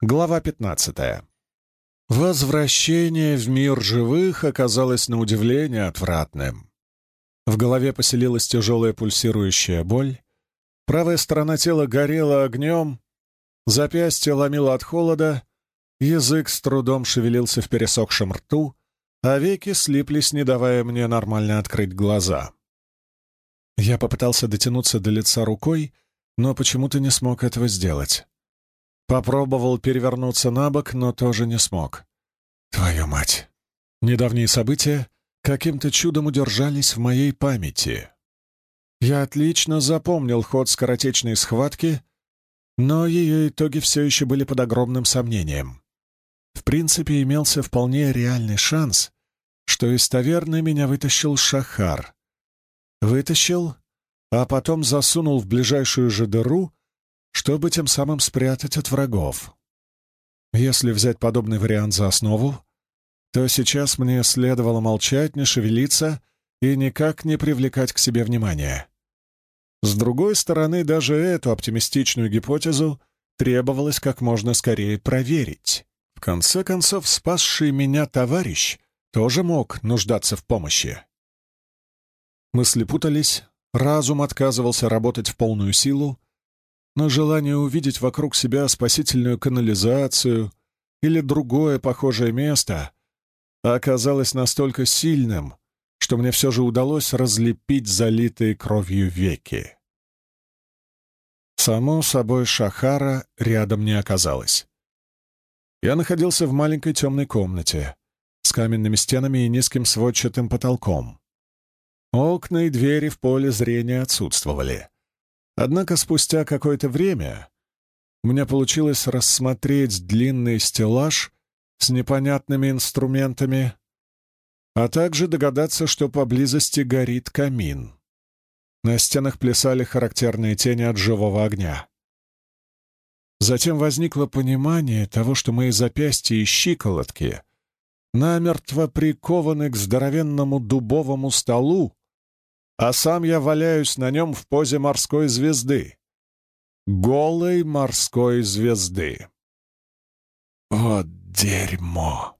Глава 15. Возвращение в мир живых оказалось на удивление отвратным. В голове поселилась тяжелая пульсирующая боль, правая сторона тела горела огнем, запястье ломило от холода, язык с трудом шевелился в пересохшем рту, а веки слиплись, не давая мне нормально открыть глаза. Я попытался дотянуться до лица рукой, но почему-то не смог этого сделать. Попробовал перевернуться на бок, но тоже не смог. Твою мать! Недавние события каким-то чудом удержались в моей памяти. Я отлично запомнил ход скоротечной схватки, но ее итоги все еще были под огромным сомнением. В принципе, имелся вполне реальный шанс, что из таверны меня вытащил Шахар. Вытащил, а потом засунул в ближайшую же дыру чтобы тем самым спрятать от врагов. Если взять подобный вариант за основу, то сейчас мне следовало молчать, не шевелиться и никак не привлекать к себе внимания. С другой стороны, даже эту оптимистичную гипотезу требовалось как можно скорее проверить. В конце концов, спасший меня товарищ тоже мог нуждаться в помощи. Мысли путались, разум отказывался работать в полную силу, но желание увидеть вокруг себя спасительную канализацию или другое похожее место оказалось настолько сильным, что мне все же удалось разлепить залитые кровью веки. Само собой, Шахара рядом не оказалось. Я находился в маленькой темной комнате с каменными стенами и низким сводчатым потолком. Окна и двери в поле зрения отсутствовали. Однако спустя какое-то время у меня получилось рассмотреть длинный стеллаж с непонятными инструментами, а также догадаться, что поблизости горит камин. На стенах плясали характерные тени от живого огня. Затем возникло понимание того, что мои запястья и щиколотки намертво прикованы к здоровенному дубовому столу, а сам я валяюсь на нем в позе морской звезды. Голой морской звезды. Вот дерьмо.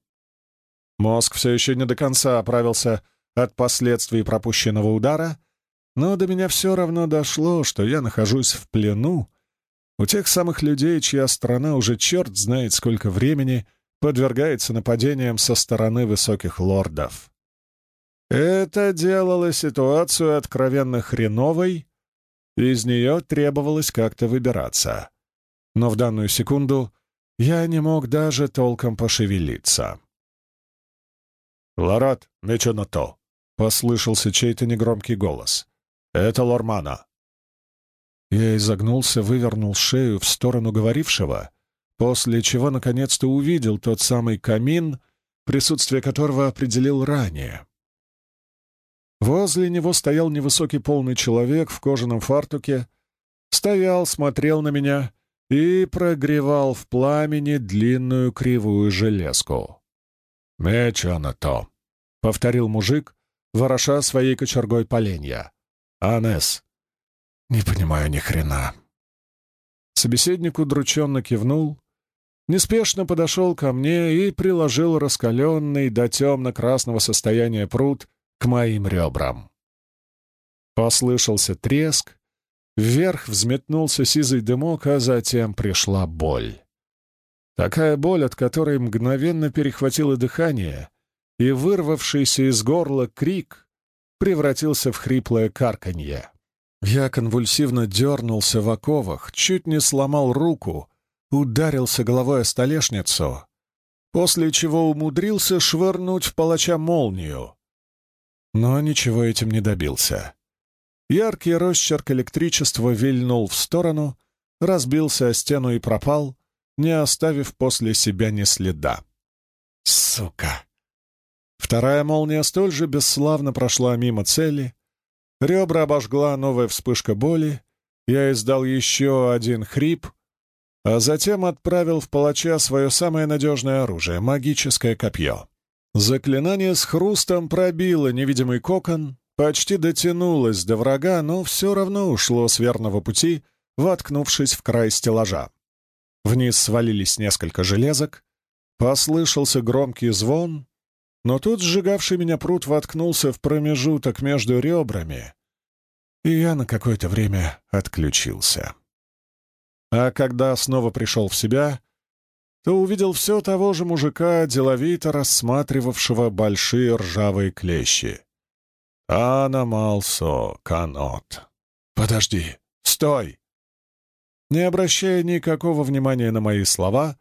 Мозг все еще не до конца оправился от последствий пропущенного удара, но до меня все равно дошло, что я нахожусь в плену у тех самых людей, чья страна уже черт знает сколько времени подвергается нападениям со стороны высоких лордов. Это делало ситуацию откровенно хреновой, и из нее требовалось как-то выбираться. Но в данную секунду я не мог даже толком пошевелиться. «Ларат, мечо на то!» — послышался чей-то негромкий голос. «Это Лормана!» Я изогнулся, вывернул шею в сторону говорившего, после чего наконец-то увидел тот самый камин, присутствие которого определил ранее. Возле него стоял невысокий полный человек в кожаном фартуке, стоял, смотрел на меня и прогревал в пламени длинную кривую железку. «Меч на то», — повторил мужик, вороша своей кочергой поленья. «Анес». «Не понимаю ни хрена». Собеседник удрученно кивнул, неспешно подошел ко мне и приложил раскаленный до темно-красного состояния пруд к моим ребрам. Послышался треск, вверх взметнулся сизый дымок, а затем пришла боль. Такая боль, от которой мгновенно перехватило дыхание, и вырвавшийся из горла крик превратился в хриплое карканье. Я конвульсивно дернулся в оковах, чуть не сломал руку, ударился головой о столешницу, после чего умудрился швырнуть в палача молнию, но ничего этим не добился. Яркий росчерк электричества вильнул в сторону, разбился о стену и пропал, не оставив после себя ни следа. Сука! Вторая молния столь же бесславно прошла мимо цели. Ребра обожгла новая вспышка боли. Я издал еще один хрип, а затем отправил в палача свое самое надежное оружие — магическое копье. Заклинание с хрустом пробило невидимый кокон, почти дотянулось до врага, но все равно ушло с верного пути, воткнувшись в край стеллажа. Вниз свалились несколько железок, послышался громкий звон, но тут сжигавший меня пруд воткнулся в промежуток между ребрами, и я на какое-то время отключился. А когда снова пришел в себя, то увидел все того же мужика, деловито рассматривавшего большие ржавые клещи. «Аномалсо, канот». «Подожди! Стой!» Не обращая никакого внимания на мои слова,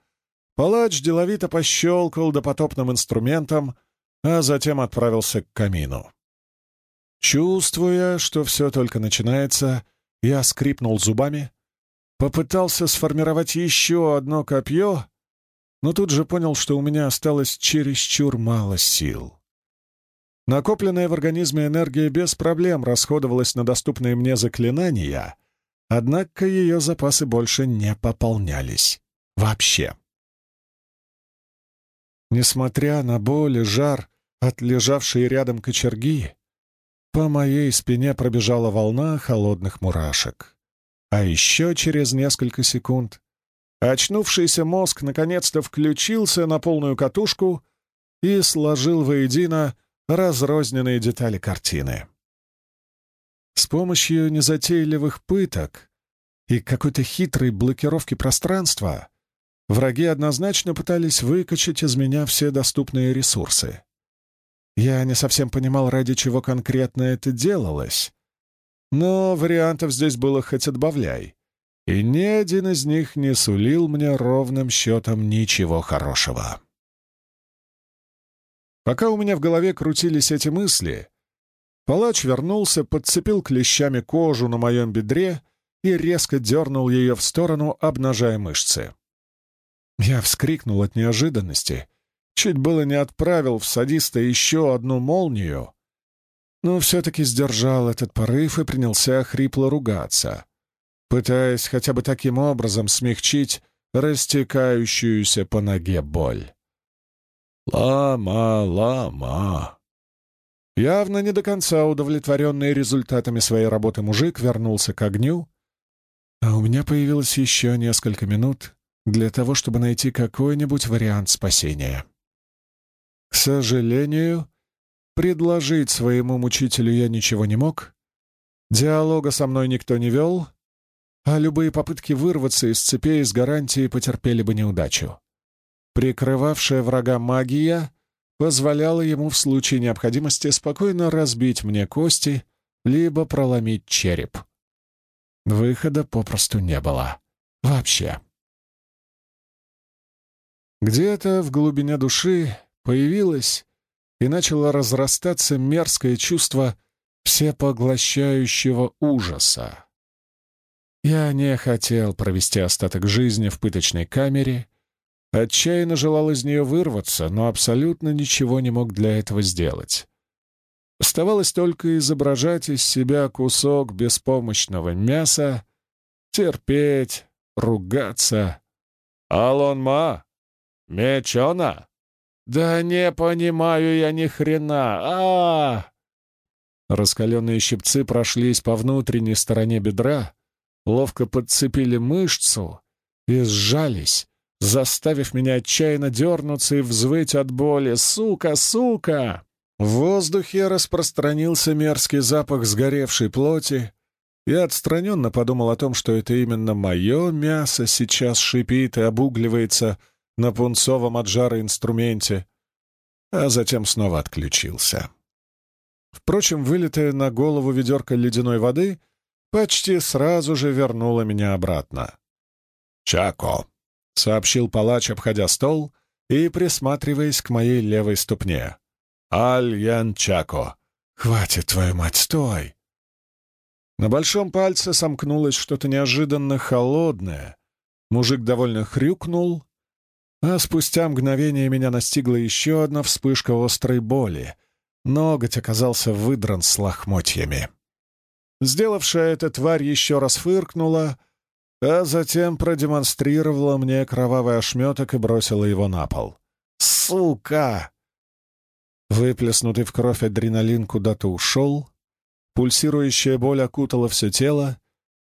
палач деловито пощелкал допотопным инструментом, а затем отправился к камину. Чувствуя, что все только начинается, я скрипнул зубами, попытался сформировать еще одно копье, но тут же понял, что у меня осталось чересчур мало сил. Накопленная в организме энергия без проблем расходовалась на доступные мне заклинания, однако ее запасы больше не пополнялись. Вообще. Несмотря на боль и жар от лежавшей рядом кочерги, по моей спине пробежала волна холодных мурашек. А еще через несколько секунд очнувшийся мозг наконец-то включился на полную катушку и сложил воедино разрозненные детали картины. С помощью незатейливых пыток и какой-то хитрой блокировки пространства враги однозначно пытались выкачать из меня все доступные ресурсы. Я не совсем понимал, ради чего конкретно это делалось, но вариантов здесь было хоть отбавляй, и ни один из них не сулил мне ровным счетом ничего хорошего. Пока у меня в голове крутились эти мысли, палач вернулся, подцепил клещами кожу на моем бедре и резко дернул ее в сторону, обнажая мышцы. Я вскрикнул от неожиданности, чуть было не отправил в садиста еще одну молнию, но все-таки сдержал этот порыв и принялся хрипло ругаться, пытаясь хотя бы таким образом смягчить растекающуюся по ноге боль. Лама, лама. Явно не до конца удовлетворенный результатами своей работы мужик вернулся к огню, а у меня появилось еще несколько минут для того, чтобы найти какой-нибудь вариант спасения. К сожалению, предложить своему мучителю я ничего не мог, диалога со мной никто не вел, а любые попытки вырваться из цепей с гарантией потерпели бы неудачу. Прикрывавшая врага магия позволяла ему в случае необходимости спокойно разбить мне кости либо проломить череп. Выхода попросту не было. Вообще. Где-то в глубине души появилось и начало разрастаться мерзкое чувство всепоглощающего ужаса. Я не хотел провести остаток жизни в пыточной камере Отчаянно желал из нее вырваться, но абсолютно ничего не мог для этого сделать. Оставалось только изображать из себя кусок беспомощного мяса, терпеть, ругаться. «Алонма! Мечона? Да не понимаю я ни хрена! а, -а, -а Раскаленные щипцы прошлись по внутренней стороне бедра, ловко подцепили мышцу и сжались, заставив меня отчаянно дернуться и взвыть от боли. «Сука! Сука!» В воздухе распространился мерзкий запах сгоревшей плоти. Я отстраненно подумал о том, что это именно мое мясо сейчас шипит и обугливается на пунцовом от жара инструменте, а затем снова отключился. Впрочем, вылитая на голову ведерко ледяной воды почти сразу же вернула меня обратно. «Чако!» — сообщил палач, обходя стол и присматриваясь к моей левой ступне. «Аль-Ян Чако! Хватит, твою мать, стой!» На большом пальце сомкнулось что-то неожиданно холодное. Мужик довольно хрюкнул, а спустя мгновение меня настигла еще одна вспышка острой боли. Ноготь оказался выдран с лохмотьями. Сделавшая эта тварь еще раз фыркнула — а затем продемонстрировала мне кровавый ошметок и бросила его на пол. «Сука!» Выплеснутый в кровь адреналин куда-то ушел, пульсирующая боль окутала все тело,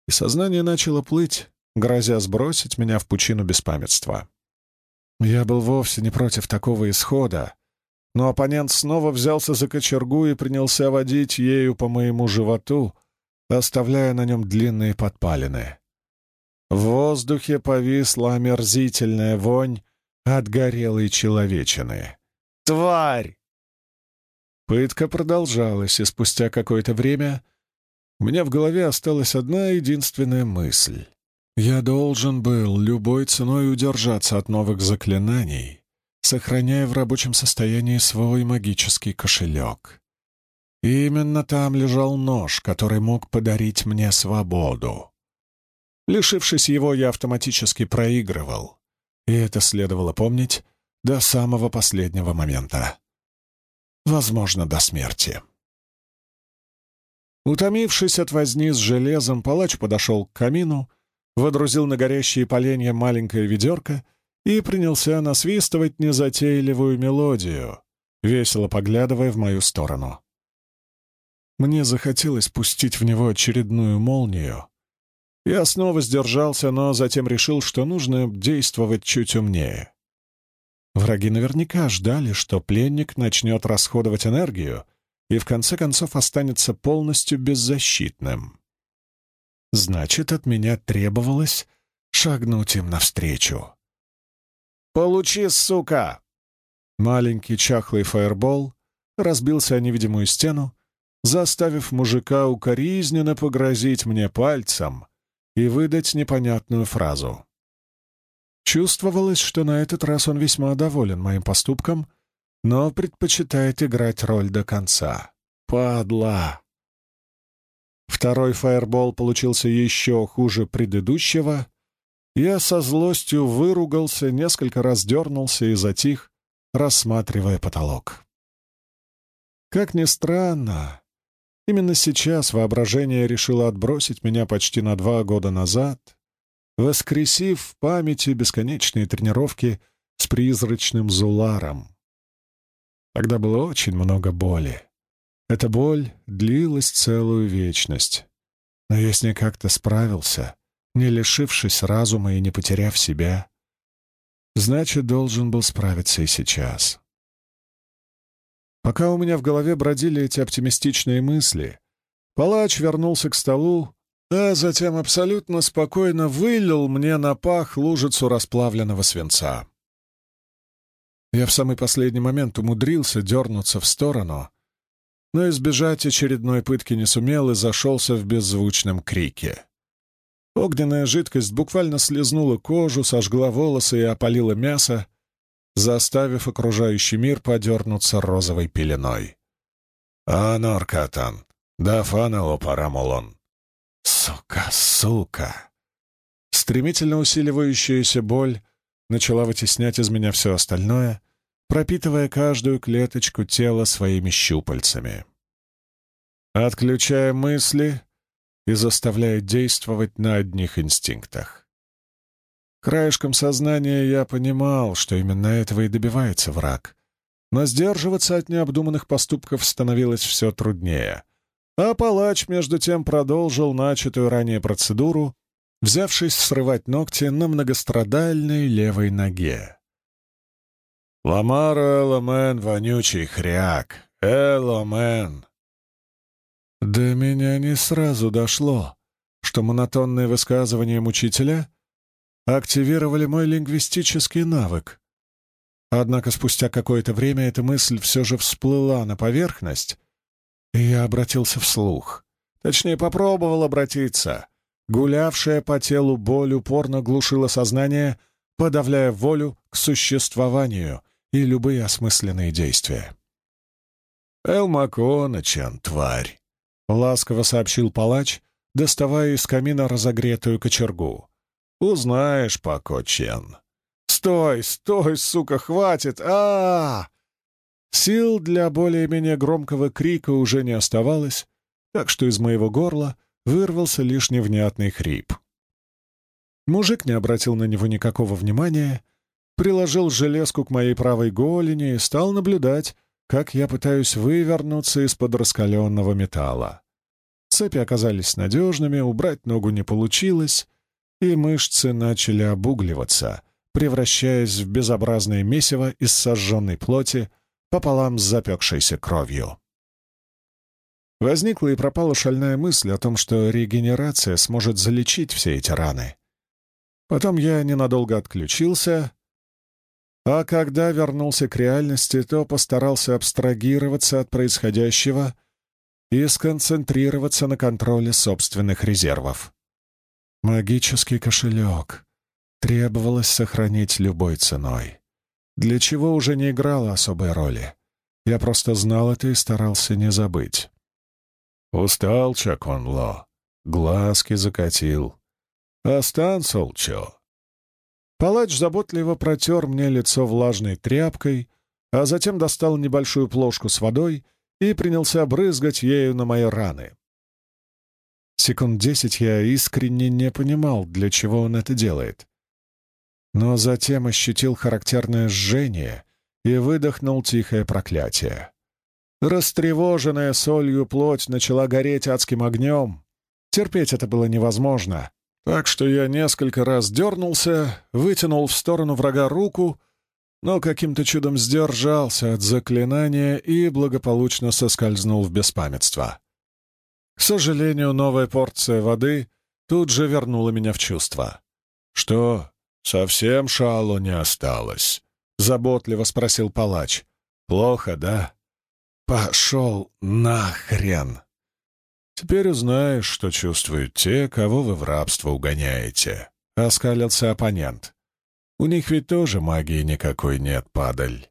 и сознание начало плыть, грозя сбросить меня в пучину беспамятства. Я был вовсе не против такого исхода, но оппонент снова взялся за кочергу и принялся водить ею по моему животу, оставляя на нем длинные подпалины. В воздухе повисла омерзительная вонь от горелой человечины. «Тварь!» Пытка продолжалась, и спустя какое-то время у меня в голове осталась одна единственная мысль. Я должен был любой ценой удержаться от новых заклинаний, сохраняя в рабочем состоянии свой магический кошелек. Именно там лежал нож, который мог подарить мне свободу. Лишившись его, я автоматически проигрывал, и это следовало помнить до самого последнего момента. Возможно, до смерти. Утомившись от возни с железом, палач подошел к камину, водрузил на горящие поленья маленькое ведерко и принялся насвистывать незатейливую мелодию, весело поглядывая в мою сторону. Мне захотелось пустить в него очередную молнию. Я снова сдержался, но затем решил, что нужно действовать чуть умнее. Враги наверняка ждали, что пленник начнет расходовать энергию и в конце концов останется полностью беззащитным. Значит, от меня требовалось шагнуть им навстречу. «Получи, сука!» Маленький чахлый фаербол разбился о невидимую стену, заставив мужика укоризненно погрозить мне пальцем и выдать непонятную фразу. Чувствовалось, что на этот раз он весьма доволен моим поступком, но предпочитает играть роль до конца. Падла! Второй фаербол получился еще хуже предыдущего. Я со злостью выругался, несколько раз дернулся и затих, рассматривая потолок. Как ни странно, именно сейчас воображение решило отбросить меня почти на два года назад, воскресив в памяти бесконечные тренировки с призрачным Зуларом. Тогда было очень много боли. Эта боль длилась целую вечность. Но я с ней как-то справился, не лишившись разума и не потеряв себя. Значит, должен был справиться и сейчас. Пока у меня в голове бродили эти оптимистичные мысли, палач вернулся к столу, а затем абсолютно спокойно вылил мне на пах лужицу расплавленного свинца. Я в самый последний момент умудрился дернуться в сторону — но избежать очередной пытки не сумел и зашелся в беззвучном крике. Огненная жидкость буквально слезнула кожу, сожгла волосы и опалила мясо, заставив окружающий мир подернуться розовой пеленой. «Анор, Катан, да фанело парамолон». «Сука, сука!» Стремительно усиливающаяся боль начала вытеснять из меня все остальное, пропитывая каждую клеточку тела своими щупальцами. Отключая мысли и заставляя действовать на одних инстинктах. Краешком сознания я понимал, что именно этого и добивается враг, но сдерживаться от необдуманных поступков становилось все труднее. А палач, между тем, продолжил начатую ранее процедуру, взявшись срывать ногти на многострадальной левой ноге. «Ламара Эломен, вонючий хряк! Эломен!» До меня не сразу дошло, что монотонные высказывания учителя активировали мой лингвистический навык. Однако спустя какое-то время эта мысль все же всплыла на поверхность, и я обратился вслух. Точнее, попробовал обратиться. Гулявшая по телу боль упорно глушила сознание, подавляя волю к существованию и любые осмысленные действия. «Эл Маконачан, тварь!» — ласково сообщил палач, доставая из камина разогретую кочергу. «Узнаешь, Пакочен!» «Стой, стой, сука, хватит! а, -а, -а Сил для более-менее громкого крика уже не оставалось, так что из моего горла вырвался лишь невнятный хрип. Мужик не обратил на него никакого внимания приложил железку к моей правой голени и стал наблюдать, как я пытаюсь вывернуться из-под раскаленного металла. Цепи оказались надежными, убрать ногу не получилось, и мышцы начали обугливаться, превращаясь в безобразное месиво из сожженной плоти пополам с запекшейся кровью. Возникла и пропала шальная мысль о том, что регенерация сможет залечить все эти раны. Потом я ненадолго отключился, а когда вернулся к реальности, то постарался абстрагироваться от происходящего и сконцентрироваться на контроле собственных резервов. Магический кошелек требовалось сохранить любой ценой, для чего уже не играло особой роли. Я просто знал это и старался не забыть. Устал Чаконло, глазки закатил. «Остан, Солчо!» Палач заботливо протер мне лицо влажной тряпкой, а затем достал небольшую плошку с водой и принялся брызгать ею на мои раны. Секунд десять я искренне не понимал, для чего он это делает. Но затем ощутил характерное жжение и выдохнул тихое проклятие. Растревоженная солью плоть начала гореть адским огнем. Терпеть это было невозможно, так что я несколько раз дернулся, вытянул в сторону врага руку, но каким-то чудом сдержался от заклинания и благополучно соскользнул в беспамятство. К сожалению, новая порция воды тут же вернула меня в чувство. «Что, совсем шалу не осталось?» — заботливо спросил палач. «Плохо, да?» «Пошел нахрен!» «Теперь узнаешь, что чувствуют те, кого вы в рабство угоняете», — оскалился оппонент. «У них ведь тоже магии никакой нет, падаль».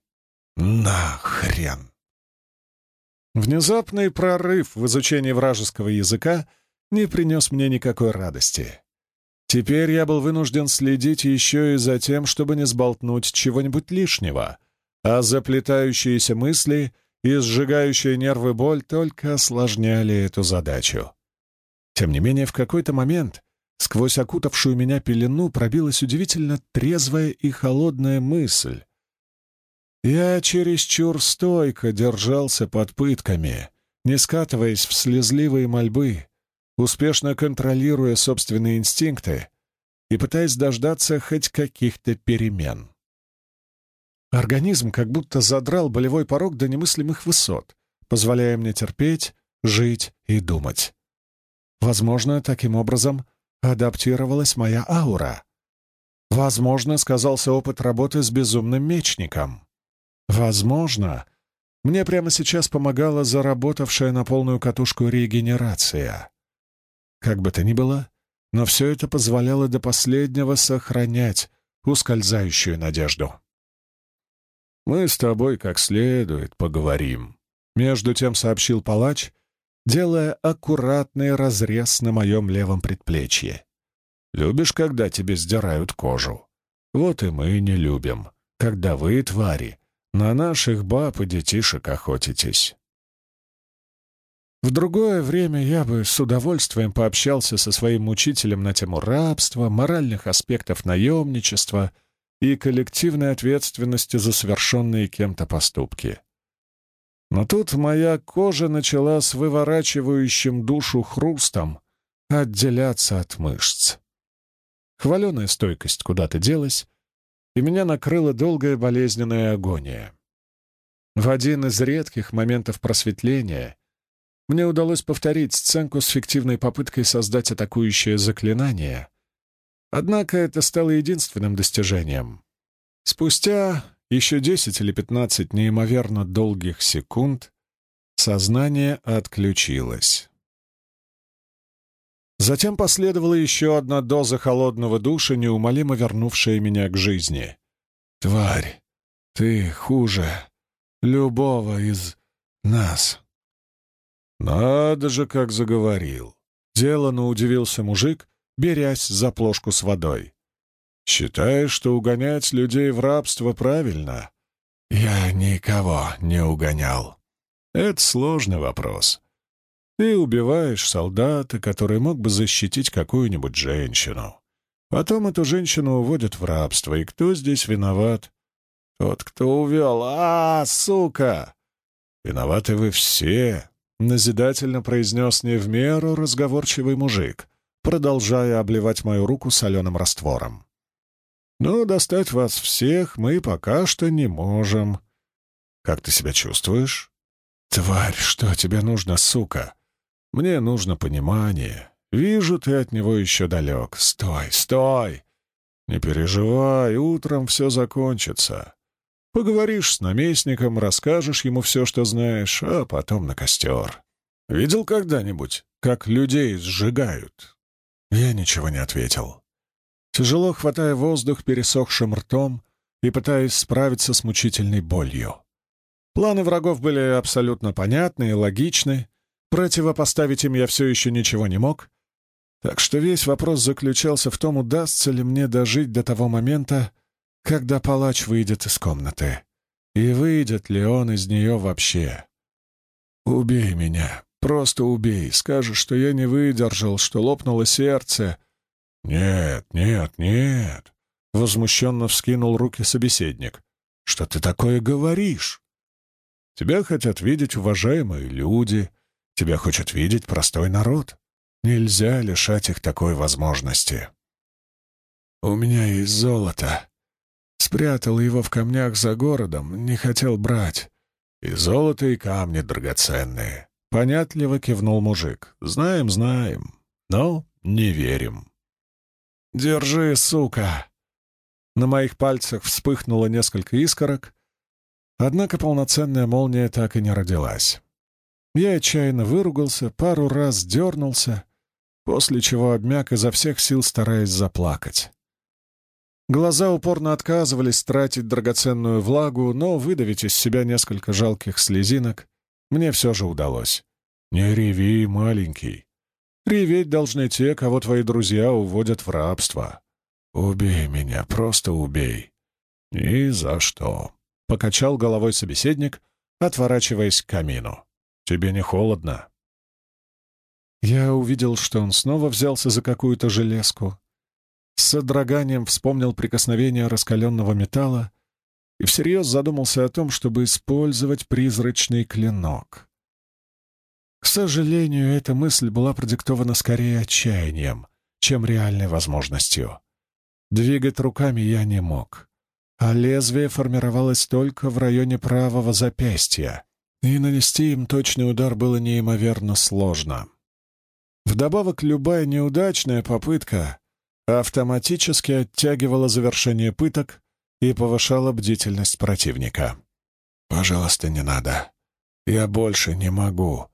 «Нахрен!» Внезапный прорыв в изучении вражеского языка не принес мне никакой радости. Теперь я был вынужден следить еще и за тем, чтобы не сболтнуть чего-нибудь лишнего, а заплетающиеся мысли — и сжигающая нервы боль только осложняли эту задачу. Тем не менее, в какой-то момент сквозь окутавшую меня пелену пробилась удивительно трезвая и холодная мысль. Я чересчур стойко держался под пытками, не скатываясь в слезливые мольбы, успешно контролируя собственные инстинкты и пытаясь дождаться хоть каких-то перемен. Организм как будто задрал болевой порог до немыслимых высот, позволяя мне терпеть, жить и думать. Возможно, таким образом адаптировалась моя аура. Возможно, сказался опыт работы с безумным мечником. Возможно, мне прямо сейчас помогала заработавшая на полную катушку регенерация. Как бы то ни было, но все это позволяло до последнего сохранять ускользающую надежду. «Мы с тобой как следует поговорим», — между тем сообщил палач, делая аккуратный разрез на моем левом предплечье. «Любишь, когда тебе сдирают кожу? Вот и мы не любим, когда вы, твари, на наших баб и детишек охотитесь». В другое время я бы с удовольствием пообщался со своим учителем на тему рабства, моральных аспектов наемничества — и коллективной ответственности за совершенные кем-то поступки. Но тут моя кожа начала с выворачивающим душу хрустом отделяться от мышц. Хваленая стойкость куда-то делась, и меня накрыла долгая болезненная агония. В один из редких моментов просветления мне удалось повторить сценку с фиктивной попыткой создать атакующее заклинание — Однако это стало единственным достижением. Спустя еще десять или пятнадцать неимоверно долгих секунд сознание отключилось. Затем последовала еще одна доза холодного душа, неумолимо вернувшая меня к жизни. «Тварь, ты хуже любого из нас». «Надо же, как заговорил!» Делано удивился мужик, берясь за плошку с водой. «Считаешь, что угонять людей в рабство правильно?» «Я никого не угонял». «Это сложный вопрос. Ты убиваешь солдата, который мог бы защитить какую-нибудь женщину. Потом эту женщину уводят в рабство, и кто здесь виноват?» «Тот, кто увел. А, сука!» «Виноваты вы все», — назидательно произнес не в меру разговорчивый мужик. продолжая обливать мою руку соленым раствором. «Но достать вас всех мы пока что не можем. Как ты себя чувствуешь?» «Тварь, что тебе нужно, сука?» «Мне нужно понимание. Вижу, ты от него еще далек. Стой, стой! Не переживай, утром все закончится. Поговоришь с наместником, расскажешь ему все, что знаешь, а потом на костер. Видел когда-нибудь, как людей сжигают?» Я ничего не ответил. Тяжело хватая воздух пересохшим ртом и пытаясь справиться с мучительной болью. Планы врагов были абсолютно понятны и логичны, противопоставить им я все еще ничего не мог, так что весь вопрос заключался в том, удастся ли мне дожить до того момента, когда палач выйдет из комнаты, и выйдет ли он из нее вообще. «Убей меня, просто убей, скажешь, что я не выдержал, что лопнуло сердце». «Нет, нет, нет», — возмущенно вскинул руки собеседник. «Что ты такое говоришь? Тебя хотят видеть уважаемые люди, тебя хочет видеть простой народ. Нельзя лишать их такой возможности. У меня есть золото. Спрятал его в камнях за городом, не хотел брать. И золото, и камни драгоценные. Понятливо кивнул мужик. Знаем, знаем, но не верим. «Держи, сука!» На моих пальцах вспыхнуло несколько искорок, Однако полноценная молния так и не родилась. Я отчаянно выругался, пару раз дернулся, после чего обмяк изо всех сил, стараясь заплакать. Глаза упорно отказывались тратить драгоценную влагу, но выдавить из себя несколько жалких слезинок мне все же удалось. «Не реви, маленький. Реветь должны те, кого твои друзья уводят в рабство. Убей меня, просто убей. Ни за что». Покачал головой собеседник, отворачиваясь к камину. «Тебе не холодно?» Я увидел, что он снова взялся за какую-то железку. С содроганием вспомнил прикосновение раскаленного металла и всерьез задумался о том, чтобы использовать призрачный клинок. К сожалению, эта мысль была продиктована скорее отчаянием, чем реальной возможностью. Двигать руками я не мог а лезвие формировалось только в районе правого запястья, и нанести им точный удар было неимоверно сложно. Вдобавок, любая неудачная попытка автоматически оттягивала завершение пыток и повышала бдительность противника. «Пожалуйста, не надо. Я больше не могу».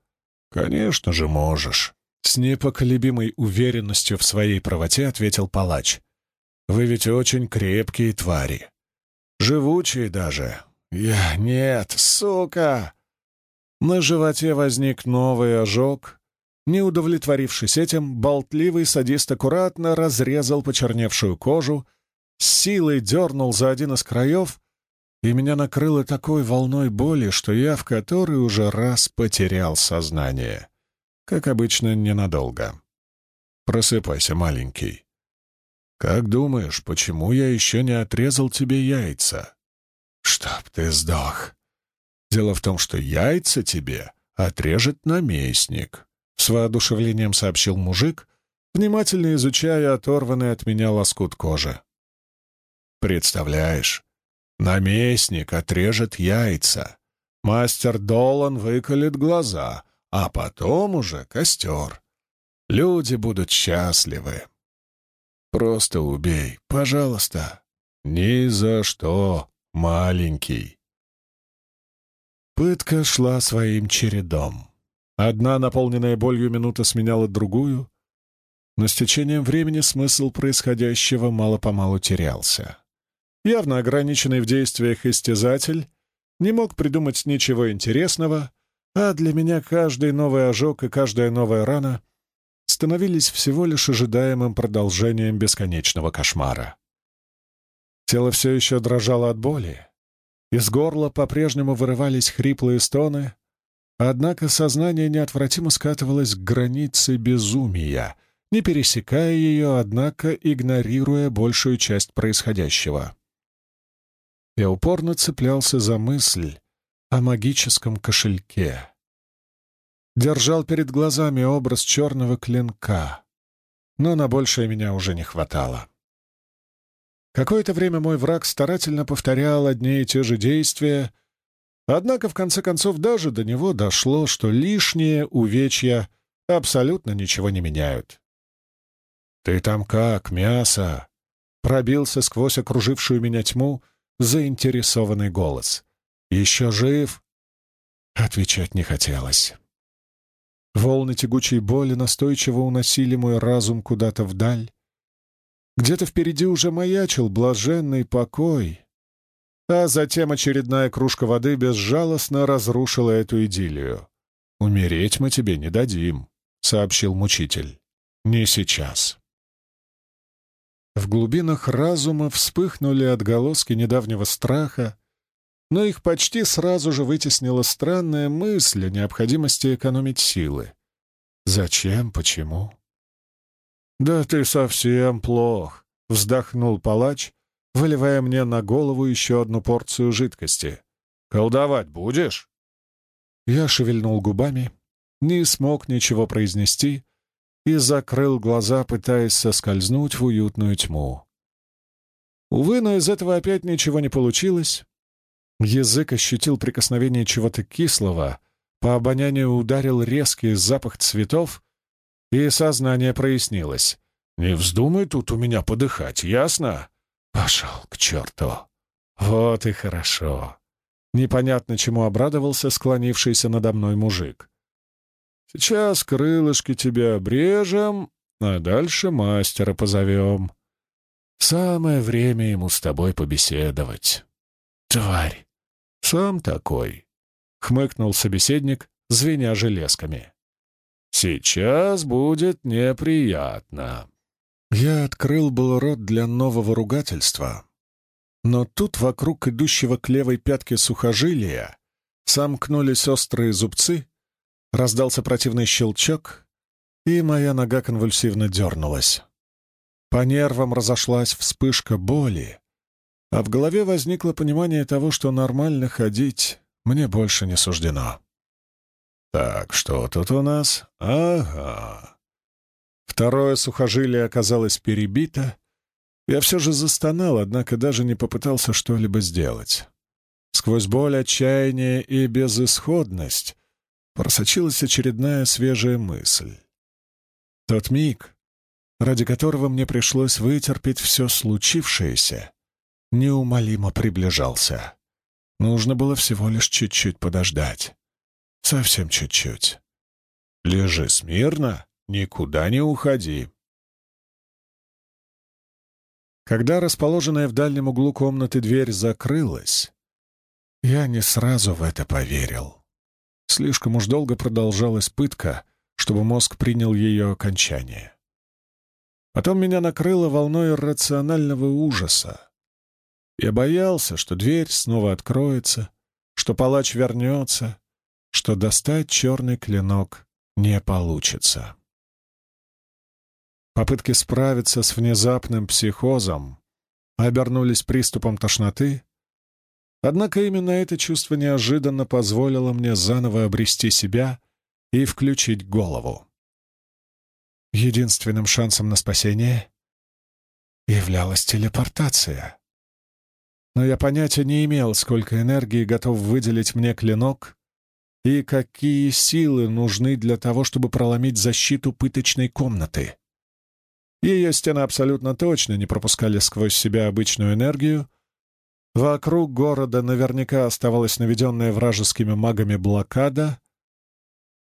«Конечно же можешь», — с непоколебимой уверенностью в своей правоте ответил палач. «Вы ведь очень крепкие твари. Живучий даже. Я... Нет, сука!» На животе возник новый ожог. Не удовлетворившись этим, болтливый садист аккуратно разрезал почерневшую кожу, с силой дернул за один из краев, и меня накрыло такой волной боли, что я в который уже раз потерял сознание. Как обычно, ненадолго. «Просыпайся, маленький. «Как думаешь, почему я еще не отрезал тебе яйца?» «Чтоб ты сдох!» «Дело в том, что яйца тебе отрежет наместник», — с воодушевлением сообщил мужик, внимательно изучая оторванный от меня лоскут кожи. «Представляешь, наместник отрежет яйца, мастер Долан выколет глаза, а потом уже костер. Люди будут счастливы». Просто убей, пожалуйста. Ни за что, маленький. Пытка шла своим чередом. Одна наполненная болью минута сменяла другую, но с течением времени смысл происходящего мало-помалу терялся. Явно ограниченный в действиях истязатель не мог придумать ничего интересного, а для меня каждый новый ожог и каждая новая рана — становились всего лишь ожидаемым продолжением бесконечного кошмара. Тело все еще дрожало от боли. Из горла по-прежнему вырывались хриплые стоны, однако сознание неотвратимо скатывалось к границе безумия, не пересекая ее, однако игнорируя большую часть происходящего. Я упорно цеплялся за мысль о магическом кошельке держал перед глазами образ черного клинка. но на большее меня уже не хватало. Какое-то время мой враг старательно повторял одни и те же действия, однако в конце концов даже до него дошло, что лишние увечья абсолютно ничего не меняют. «Ты там как, мясо?» — пробился сквозь окружившую меня тьму заинтересованный голос. «Еще жив?» Отвечать не хотелось. Волны тягучей боли настойчиво уносили мой разум куда-то вдаль, где-то впереди уже маячил блаженный покой, а затем очередная кружка воды безжалостно разрушила эту идиллию. «Умереть мы тебе не дадим», — сообщил мучитель. «Не сейчас». В глубинах разума вспыхнули отголоски недавнего страха, но их почти сразу же вытеснила странная мысль о необходимости экономить силы. Зачем? Почему? «Да ты совсем плох», — вздохнул палач, выливая мне на голову еще одну порцию жидкости. «Колдовать будешь?» Я шевельнул губами, не смог ничего произнести и закрыл глаза, пытаясь соскользнуть в уютную тьму. Увы, но из этого опять ничего не получилось. Язык ощутил прикосновение чего-то кислого, по обонянию ударил резкий запах цветов, и сознание прояснилось. «Не вздумай тут у меня подыхать, ясно?» «Пошел к черту!» «Вот и хорошо!» Непонятно, чему обрадовался склонившийся надо мной мужик. «Сейчас крылышки тебе обрежем, а дальше мастера позовем. Самое время ему с тобой побеседовать». «Тварь! Сам такой!» — хмыкнул собеседник, звеня железками. Сейчас будет неприятно. Я открыл был рот для нового ругательства, но тут вокруг идущего к левой пятке сухожилия сомкнулись острые зубцы, раздался противный щелчок, и моя нога конвульсивно дернулась. По нервам разошлась вспышка боли, а в голове возникло понимание того, что нормально ходить мне больше не суждено. Так, что тут у нас? Ага. Второе сухожилие оказалось перебито. Я все же застонал, однако даже не попытался что-либо сделать. Сквозь боль, отчаяние и безысходность просочилась очередная свежая мысль. Тот миг, ради которого мне пришлось вытерпеть все случившееся, неумолимо приближался. Нужно было всего лишь чуть-чуть подождать. Совсем чуть-чуть. Лежи смирно, никуда не уходи. Когда расположенная в дальнем углу комнаты дверь закрылась, я не сразу в это поверил. Слишком уж долго продолжалась пытка, чтобы мозг принял ее окончание. Потом меня накрыло волной рационального ужаса. Я боялся, что дверь снова откроется, что палач вернется, что достать черный клинок не получится. Попытки справиться с внезапным психозом обернулись приступом тошноты, однако именно это чувство неожиданно позволило мне заново обрести себя и включить голову. Единственным шансом на спасение являлась телепортация. Но я понятия не имел, сколько энергии готов выделить мне клинок, и какие силы нужны для того, чтобы проломить защиту пыточной комнаты. Ее стены абсолютно точно не пропускали сквозь себя обычную энергию. Вокруг города наверняка оставалась наведенная вражескими магами блокада.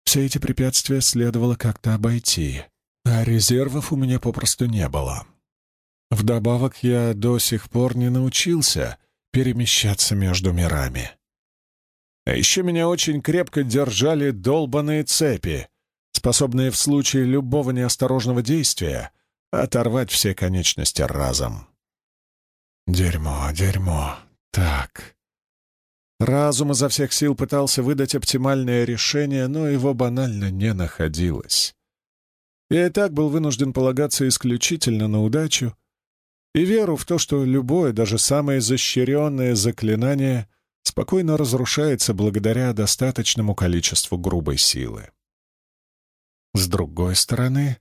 Все эти препятствия следовало как-то обойти, а резервов у меня попросту не было. Вдобавок я до сих пор не научился перемещаться между мирами. А еще меня очень крепко держали долбаные цепи, способные в случае любого неосторожного действия оторвать все конечности разом. Дерьмо, дерьмо. Так. Разум изо всех сил пытался выдать оптимальное решение, но его банально не находилось. Я и так был вынужден полагаться исключительно на удачу и веру в то, что любое, даже самое изощренное заклинание — спокойно разрушается благодаря достаточному количеству грубой силы. С другой стороны,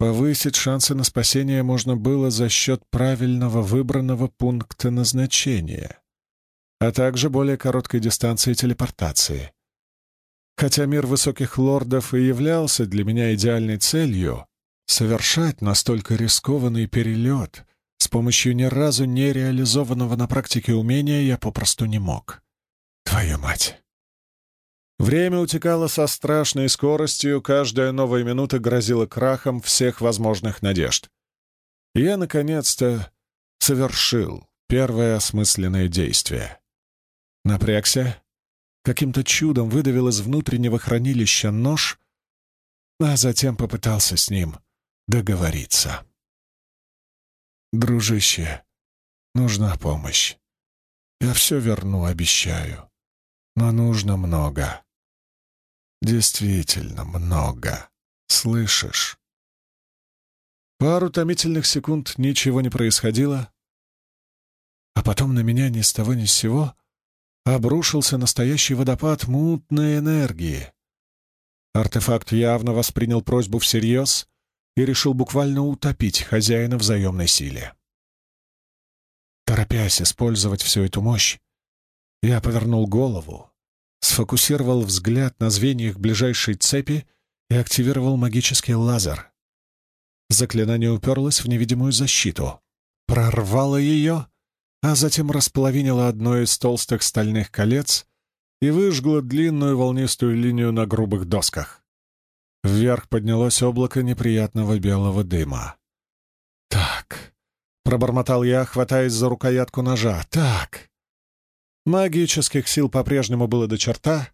Повысить шансы на спасение можно было за счет правильного выбранного пункта назначения, а также более короткой дистанции телепортации. Хотя мир высоких лордов и являлся для меня идеальной целью, совершать настолько рискованный перелет с помощью ни разу не реализованного на практике умения я попросту не мог. Твою мать! Время утекало со страшной скоростью, каждая новая минута грозила крахом всех возможных надежд. Я, наконец-то, совершил первое осмысленное действие. Напрягся, каким-то чудом выдавил из внутреннего хранилища нож, а затем попытался с ним договориться. «Дружище, нужна помощь. Я все верну, обещаю. Но нужно много. Действительно много. Слышишь? Пару томительных секунд ничего не происходило, а потом на меня ни с того ни с сего обрушился настоящий водопад мутной энергии. Артефакт явно воспринял просьбу всерьез и решил буквально утопить хозяина в заемной силе. Торопясь использовать всю эту мощь, я повернул голову сфокусировал взгляд на звеньях ближайшей цепи и активировал магический лазер. Заклинание уперлось в невидимую защиту, прорвало ее, а затем располовинило одно из толстых стальных колец и выжгло длинную волнистую линию на грубых досках. Вверх поднялось облако неприятного белого дыма. «Так», — пробормотал я, хватаясь за рукоятку ножа, — «так». Магических сил по-прежнему было до черта,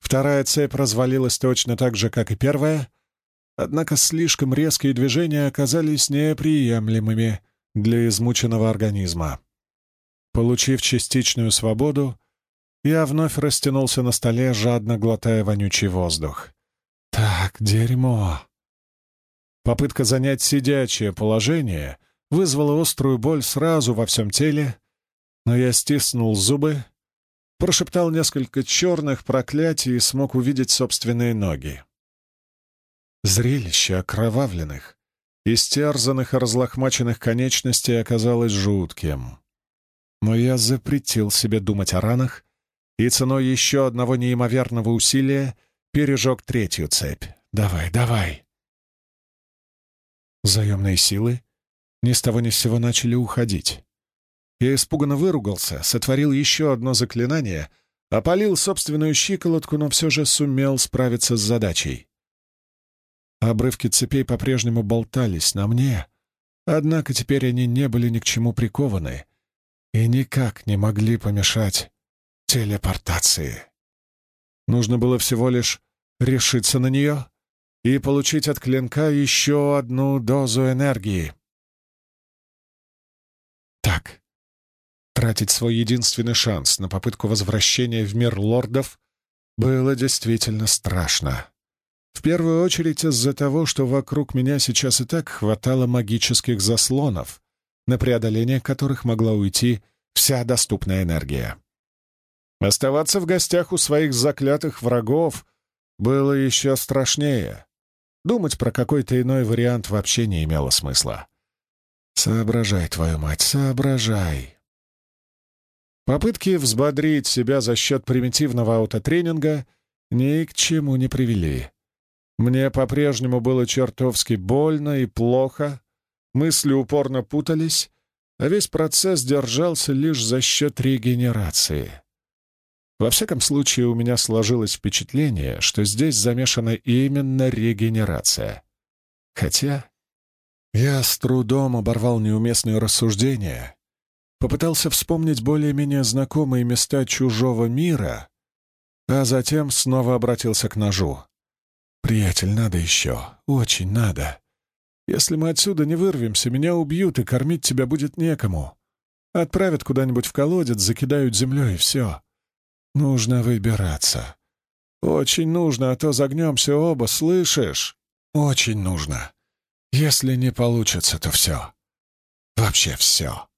вторая цепь развалилась точно так же, как и первая, однако слишком резкие движения оказались неприемлемыми для измученного организма. Получив частичную свободу, я вновь растянулся на столе, жадно глотая вонючий воздух. «Так, дерьмо!» Попытка занять сидячее положение вызвала острую боль сразу во всем теле, но я стиснул зубы, прошептал несколько черных проклятий и смог увидеть собственные ноги. Зрелище окровавленных, истерзанных и разлохмаченных конечностей оказалось жутким. Но я запретил себе думать о ранах и ценой еще одного неимоверного усилия пережег третью цепь. «Давай, давай!» Заемные силы ни с того ни с сего начали уходить. Я испуганно выругался, сотворил еще одно заклинание, опалил собственную щиколотку, но все же сумел справиться с задачей. Обрывки цепей по-прежнему болтались на мне, однако теперь они не были ни к чему прикованы и никак не могли помешать телепортации. Нужно было всего лишь решиться на нее и получить от клинка еще одну дозу энергии. Так, Тратить свой единственный шанс на попытку возвращения в мир лордов было действительно страшно. В первую очередь из-за того, что вокруг меня сейчас и так хватало магических заслонов, на преодоление которых могла уйти вся доступная энергия. Оставаться в гостях у своих заклятых врагов было еще страшнее. Думать про какой-то иной вариант вообще не имело смысла. «Соображай, твою мать, соображай!» Попытки взбодрить себя за счет примитивного аутотренинга ни к чему не привели. Мне по-прежнему было чертовски больно и плохо, мысли упорно путались, а весь процесс держался лишь за счет регенерации. Во всяком случае, у меня сложилось впечатление, что здесь замешана именно регенерация. Хотя я с трудом оборвал неуместные рассуждения попытался вспомнить более-менее знакомые места чужого мира, а затем снова обратился к ножу. «Приятель, надо еще. Очень надо. Если мы отсюда не вырвемся, меня убьют, и кормить тебя будет некому. Отправят куда-нибудь в колодец, закидают землей, и все. Нужно выбираться. Очень нужно, а то загнемся оба, слышишь? Очень нужно. Если не получится, то все. Вообще все»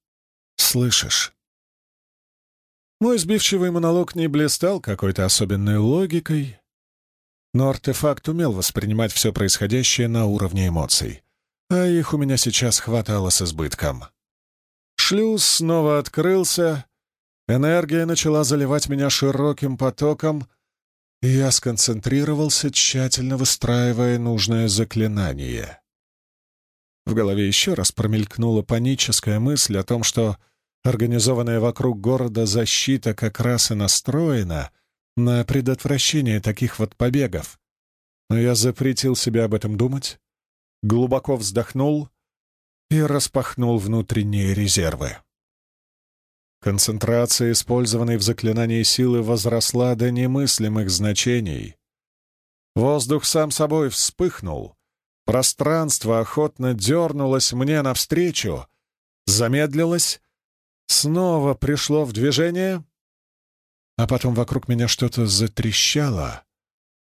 слышишь?» Мой сбивчивый монолог не блистал какой-то особенной логикой, но артефакт умел воспринимать все происходящее на уровне эмоций. а их у меня сейчас хватало с избытком. Шлюз снова открылся, энергия начала заливать меня широким потоком, и я сконцентрировался, тщательно выстраивая нужное заклинание. В голове еще раз промелькнула паническая мысль о том, что организованная вокруг города защита как раз и настроена на предотвращение таких вот побегов. Но я запретил себе об этом думать, глубоко вздохнул и распахнул внутренние резервы. Концентрация, использованной в заклинании силы, возросла до немыслимых значений. Воздух сам собой вспыхнул, пространство охотно дернулось мне навстречу, замедлилось, снова пришло в движение, а потом вокруг меня что-то затрещало.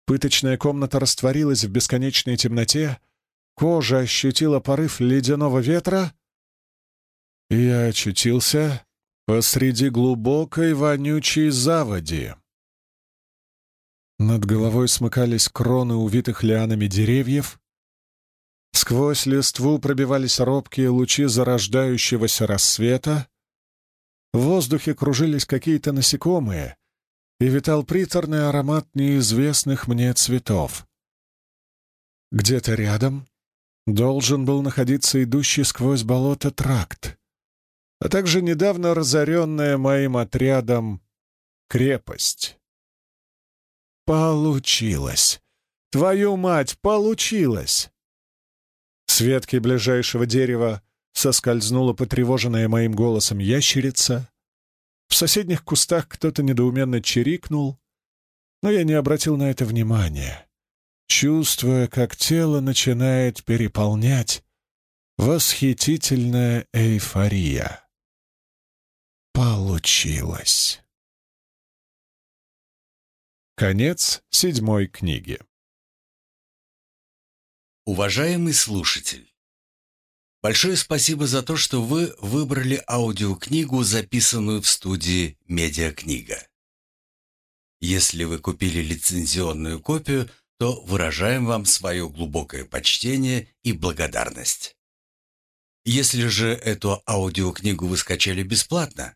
Пыточная комната растворилась в бесконечной темноте, Кожа ощутила порыв ледяного ветра, и я очутился посреди глубокой вонючей заводи. Над головой смыкались кроны увитых лианами деревьев, сквозь листву пробивались робкие лучи зарождающегося рассвета, в воздухе кружились какие-то насекомые, и витал приторный аромат неизвестных мне цветов. Где-то рядом должен был находиться идущий сквозь болото тракт, а также недавно разоренная моим отрядом крепость. Получилось! Твою мать, получилось! С ветки ближайшего дерева соскользнула потревоженная моим голосом ящерица. В соседних кустах кто-то недоуменно чирикнул, но я не обратил на это внимания чувствуя, как тело начинает переполнять восхитительная эйфория. Получилось. Конец седьмой книги. Уважаемый слушатель, большое спасибо за то, что вы выбрали аудиокнигу, записанную в студии «Медиакнига». Если вы купили лицензионную копию, то выражаем вам свое глубокое почтение и благодарность. Если же эту аудиокнигу вы скачали бесплатно,